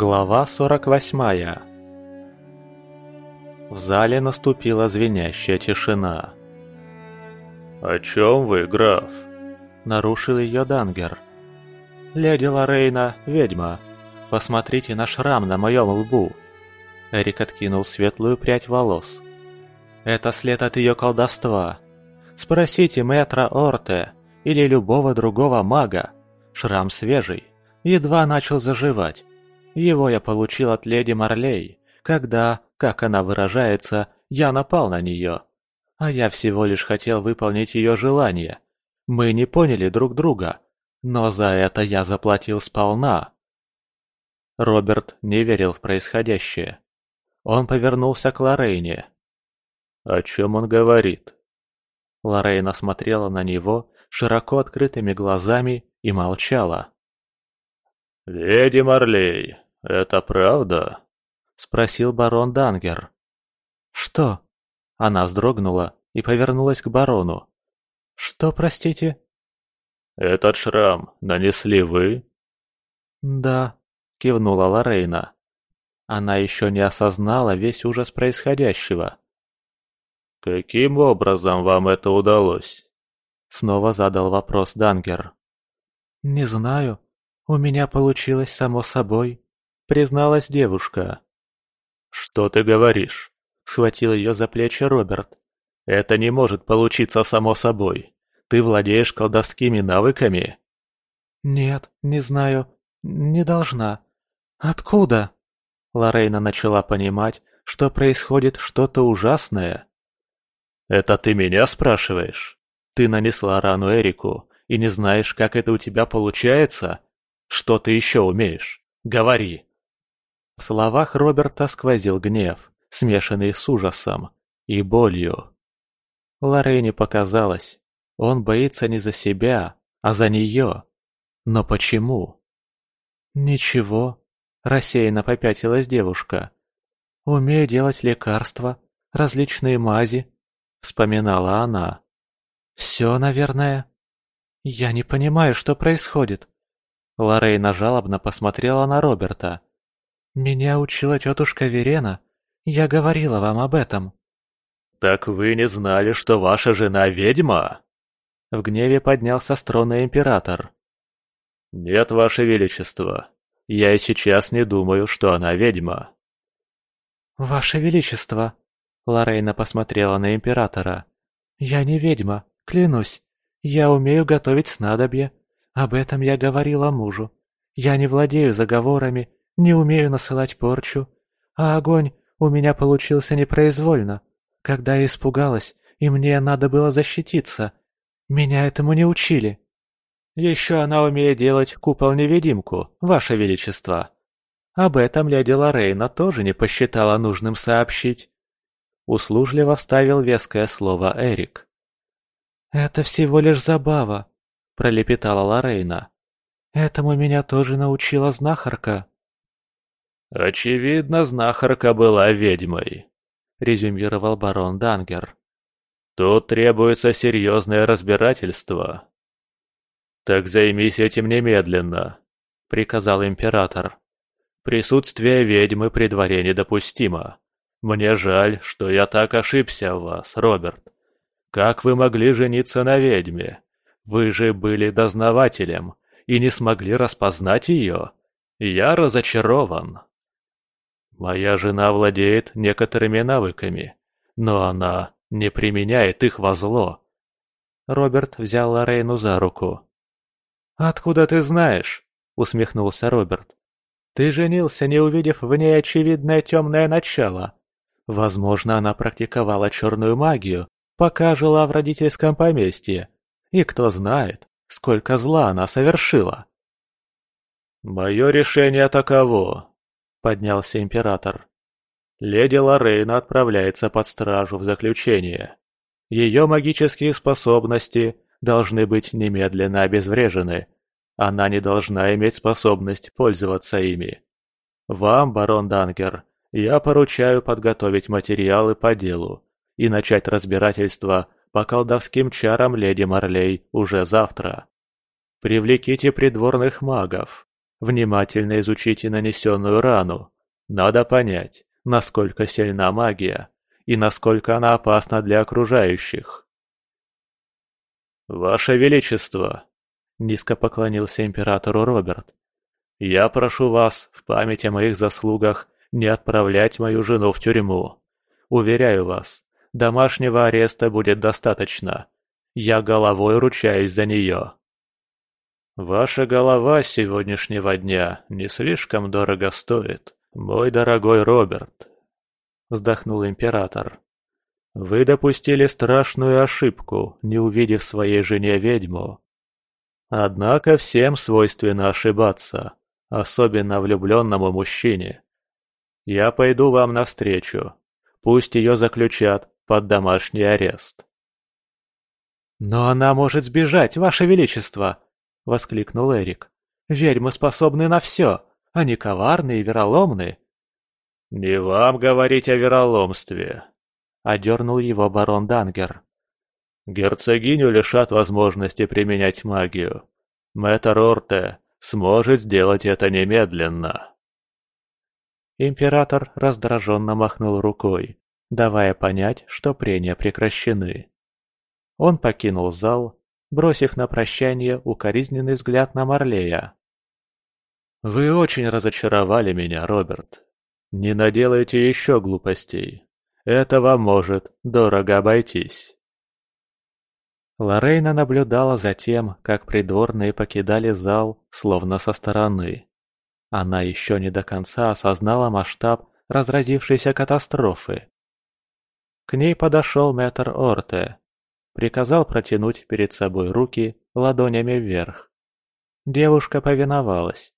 Глава 48 В зале наступила звенящая тишина. «О чем вы, граф?» – нарушил ее Дангер. «Леди Лорейна, ведьма, посмотрите на шрам на моем лбу!» Эрик откинул светлую прядь волос. «Это след от ее колдовства. Спросите мэтра Орте или любого другого мага. Шрам свежий, едва начал заживать. Его я получил от леди Марлей, когда, как она выражается, я напал на нее. А я всего лишь хотел выполнить ее желание. Мы не поняли друг друга, но за это я заплатил сполна. Роберт не верил в происходящее. Он повернулся к Лорейне. «О чем он говорит?» Лорейна смотрела на него широко открытыми глазами и молчала. «Леди Марлей, это правда?» – спросил барон Дангер. «Что?» Она вздрогнула и повернулась к барону. «Что, простите?» «Этот шрам нанесли вы?» «Да», – кивнула Лорейна. Она еще не осознала весь ужас происходящего. «Каким образом вам это удалось?» Снова задал вопрос Дангер. «Не знаю. У меня получилось само собой», — призналась девушка. «Что ты говоришь?» — схватил ее за плечи Роберт. «Это не может получиться само собой. Ты владеешь колдовскими навыками?» «Нет, не знаю. Не должна. Откуда?» Лорейна начала понимать, что происходит что-то ужасное. «Это ты меня спрашиваешь? Ты нанесла рану Эрику и не знаешь, как это у тебя получается? Что ты еще умеешь? Говори!» В словах Роберта сквозил гнев, смешанный с ужасом и болью. Лорейне показалось, он боится не за себя, а за нее. Но почему? «Ничего», – рассеянно попятилась девушка. «Умею делать лекарства, различные мази», – вспоминала она. «Все, наверное». «Я не понимаю, что происходит». Лорейна жалобно посмотрела на Роберта. «Меня учила тетушка Верена. Я говорила вам об этом». «Так вы не знали, что ваша жена ведьма?» В гневе поднялся струнный император. «Нет, ваше величество. Я и сейчас не думаю, что она ведьма». «Ваше величество!» Лорейна посмотрела на императора. «Я не ведьма, клянусь. Я умею готовить снадобье. Об этом я говорила мужу. Я не владею заговорами, не умею насылать порчу. А огонь у меня получился непроизвольно, когда я испугалась, и мне надо было защититься. Меня этому не учили. Еще она умеет делать купол-невидимку, Ваше Величество. Об этом леди Лорейна тоже не посчитала нужным сообщить. Услужливо вставил веское слово Эрик. «Это всего лишь забава», — пролепетала Лорейна. «Этому меня тоже научила знахарка». «Очевидно, знахарка была ведьмой», — резюмировал барон Дангер. «Тут требуется серьезное разбирательство». «Так займись этим немедленно», — приказал император. «Присутствие ведьмы при дворе недопустимо. Мне жаль, что я так ошибся в вас, Роберт. Как вы могли жениться на ведьме? Вы же были дознавателем и не смогли распознать ее. Я разочарован. Моя жена владеет некоторыми навыками, но она не применяет их во зло. Роберт взял Лорейну за руку. «Откуда ты знаешь?» — усмехнулся Роберт. «Ты женился, не увидев в ней очевидное темное начало. Возможно, она практиковала черную магию, пока жила в родительском поместье. И кто знает, сколько зла она совершила». «Мое решение таково», — поднялся император. «Леди Лорейна отправляется под стражу в заключение. Ее магические способности должны быть немедленно обезврежены. Она не должна иметь способность пользоваться ими. Вам, барон Данкер, я поручаю подготовить материалы по делу и начать разбирательство по колдовским чарам леди Марлей уже завтра. Привлеките придворных магов, Внимательно изучите нанесенную рану. Надо понять, насколько сильна магия и насколько она опасна для окружающих. «Ваше Величество!» – низко поклонился императору Роберт. «Я прошу вас, в память о моих заслугах, не отправлять мою жену в тюрьму. Уверяю вас, домашнего ареста будет достаточно. Я головой ручаюсь за нее». «Ваша голова сегодняшнего дня не слишком дорого стоит, мой дорогой Роберт», — вздохнул император. «Вы допустили страшную ошибку, не увидев своей жене ведьму. Однако всем свойственно ошибаться, особенно влюбленному мужчине. Я пойду вам навстречу. Пусть ее заключат под домашний арест». «Но она может сбежать, Ваше Величество!» — воскликнул Эрик. «Ведьмы способны на все. Они коварны и вероломны». «Не вам говорить о вероломстве», — одернул его барон Дангер. «Герцогиню лишат возможности применять магию. Мэтр Орте сможет сделать это немедленно». Император раздраженно махнул рукой, давая понять, что прения прекращены. Он покинул зал бросив на прощание укоризненный взгляд на Марлея. «Вы очень разочаровали меня, Роберт. Не наделайте еще глупостей. Это вам может дорого обойтись». Лорейна наблюдала за тем, как придворные покидали зал, словно со стороны. Она еще не до конца осознала масштаб разразившейся катастрофы. К ней подошел мэтр Орте, приказал протянуть перед собой руки ладонями вверх. Девушка повиновалась.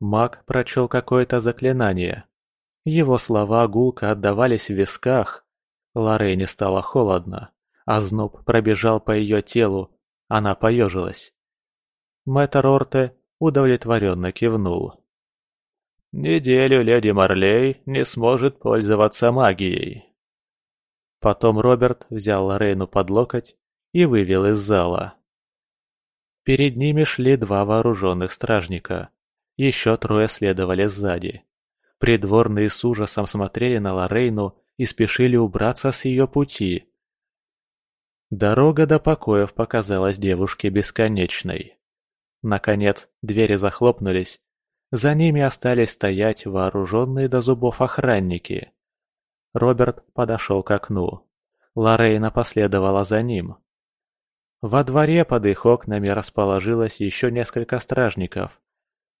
Маг прочел какое-то заклинание. Его слова гулко отдавались в висках. Лорене стало холодно, а зноб пробежал по ее телу, она поежилась. Мэтр Орте удовлетворенно кивнул. «Неделю леди Марлей не сможет пользоваться магией», Потом Роберт взял Лорейну под локоть и вывел из зала. Перед ними шли два вооруженных стражника. Еще трое следовали сзади. Придворные с ужасом смотрели на Лорейну и спешили убраться с ее пути. Дорога до покоев показалась девушке бесконечной. Наконец, двери захлопнулись. За ними остались стоять вооруженные до зубов охранники. Роберт подошел к окну. Лорейна последовала за ним. Во дворе под их окнами расположилось еще несколько стражников.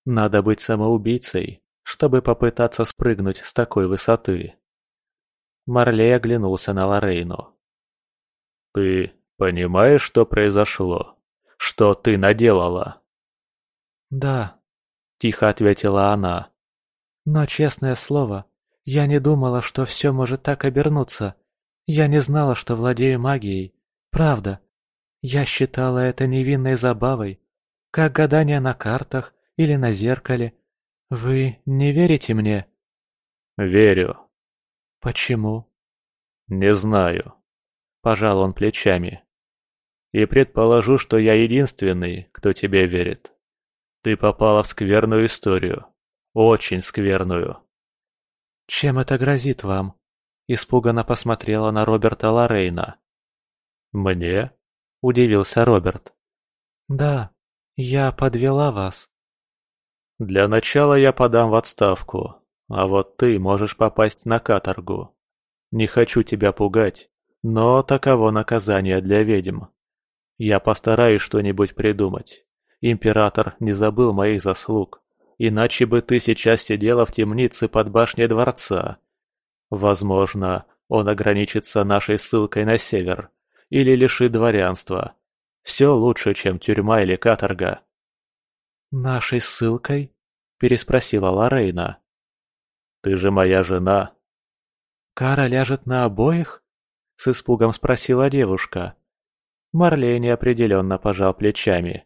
Надо быть самоубийцей, чтобы попытаться спрыгнуть с такой высоты. Марлей оглянулся на Лорейну. «Ты понимаешь, что произошло? Что ты наделала?» «Да», — тихо ответила она. «Но, честное слово, я не думала, что все может так обернуться. Я не знала, что владею магией. Правда. Я считала это невинной забавой, как гадание на картах или на зеркале. Вы не верите мне? Верю. Почему? Не знаю. Пожал он плечами. И предположу, что я единственный, кто тебе верит. Ты попала в скверную историю. Очень скверную. «Чем это грозит вам?» – испуганно посмотрела на Роберта Лорейна. «Мне?» – удивился Роберт. «Да, я подвела вас». «Для начала я подам в отставку, а вот ты можешь попасть на каторгу. Не хочу тебя пугать, но таково наказание для ведьм. Я постараюсь что-нибудь придумать. Император не забыл моих заслуг. Иначе бы ты сейчас сидела в темнице под башней дворца. Возможно, он ограничится нашей ссылкой на север. Или лишит дворянства. Все лучше, чем тюрьма или каторга. «Нашей ссылкой?» – переспросила Лорейна. «Ты же моя жена». «Кара ляжет на обоих?» – с испугом спросила девушка. Марлей неопределенно пожал плечами.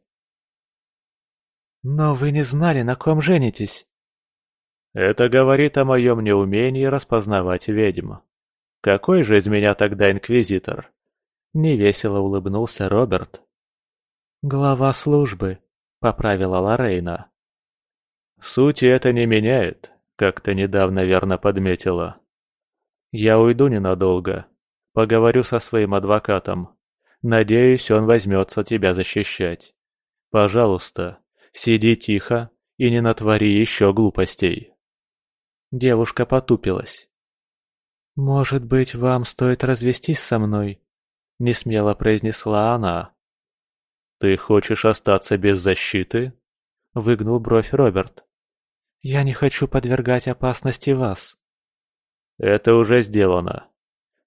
«Но вы не знали, на ком женитесь?» «Это говорит о моем неумении распознавать ведьм. Какой же из меня тогда инквизитор?» Невесело улыбнулся Роберт. «Глава службы», — поправила Лорейна. Сути это не меняет, как ты недавно верно подметила. Я уйду ненадолго. Поговорю со своим адвокатом. Надеюсь, он возьмется тебя защищать. Пожалуйста, сиди тихо и не натвори еще глупостей. Девушка потупилась. «Может быть, вам стоит развестись со мной?» — несмело произнесла она. «Ты хочешь остаться без защиты?» — выгнул бровь Роберт. «Я не хочу подвергать опасности вас». «Это уже сделано.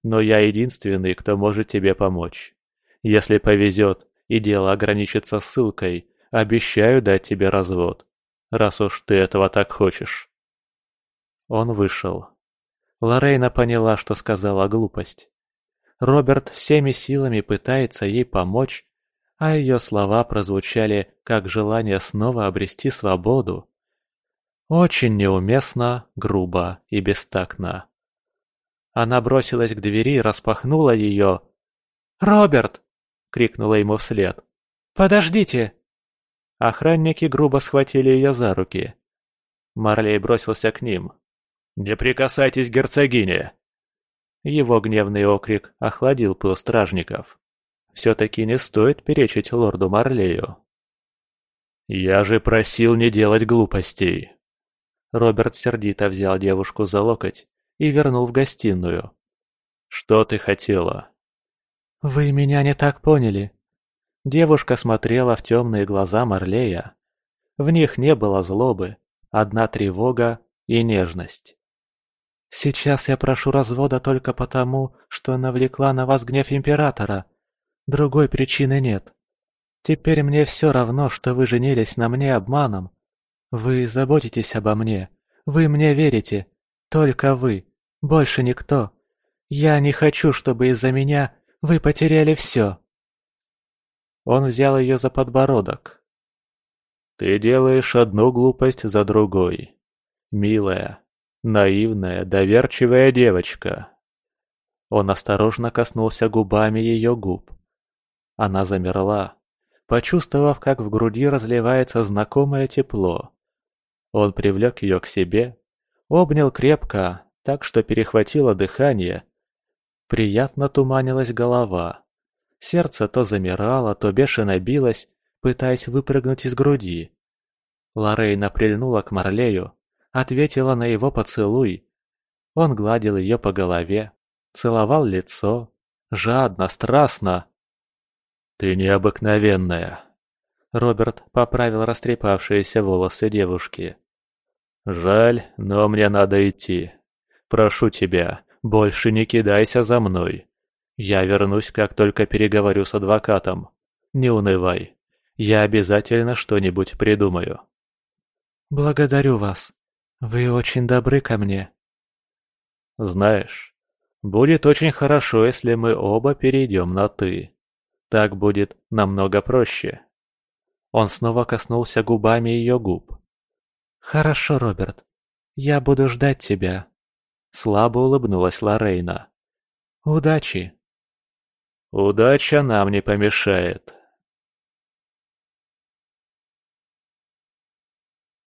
Но я единственный, кто может тебе помочь. Если повезет и дело ограничится ссылкой, обещаю дать тебе развод, раз уж ты этого так хочешь». Он вышел. Лорейна поняла, что сказала глупость. Роберт всеми силами пытается ей помочь, а ее слова прозвучали как желание снова обрести свободу. Очень неуместно, грубо и бестактно. Она бросилась к двери и распахнула ее. «Роберт!» — крикнула ему вслед. «Подождите!» Охранники грубо схватили ее за руки. Марлей бросился к ним. «Не прикасайтесь к герцогине!» Его гневный окрик охладил пыл стражников. Все-таки не стоит перечить лорду Марлею. «Я же просил не делать глупостей!» Роберт сердито взял девушку за локоть и вернул в гостиную. «Что ты хотела?» «Вы меня не так поняли». Девушка смотрела в темные глаза Марлея. В них не было злобы, одна тревога и нежность. Сейчас я прошу развода только потому, что навлекла на вас гнев императора. Другой причины нет. Теперь мне все равно, что вы женились на мне обманом. Вы заботитесь обо мне. Вы мне верите. Только вы. Больше никто. Я не хочу, чтобы из-за меня вы потеряли все. Он взял ее за подбородок. Ты делаешь одну глупость за другой. Милая, Наивная, доверчивая девочка. Он осторожно коснулся губами ее губ. Она замерла, почувствовав, как в груди разливается знакомое тепло. Он привлек ее к себе, обнял крепко, так что перехватило дыхание. Приятно туманилась голова. Сердце то замирало, то бешено билось, пытаясь выпрыгнуть из груди. Лорейна прильнула к Марлею, ответила на его поцелуй. Он гладил ее по голове, целовал лицо, жадно, страстно. «Ты необыкновенная!» Роберт поправил растрепавшиеся волосы девушки. «Жаль, но мне надо идти. Прошу тебя, больше не кидайся за мной. Я вернусь, как только переговорю с адвокатом. Не унывай. Я обязательно что-нибудь придумаю». «Благодарю вас», «Вы очень добры ко мне». «Знаешь, будет очень хорошо, если мы оба перейдем на «ты». Так будет намного проще». Он снова коснулся губами ее губ. «Хорошо, Роберт. Я буду ждать тебя». Слабо улыбнулась Лорейна. «Удачи!» «Удача нам не помешает»,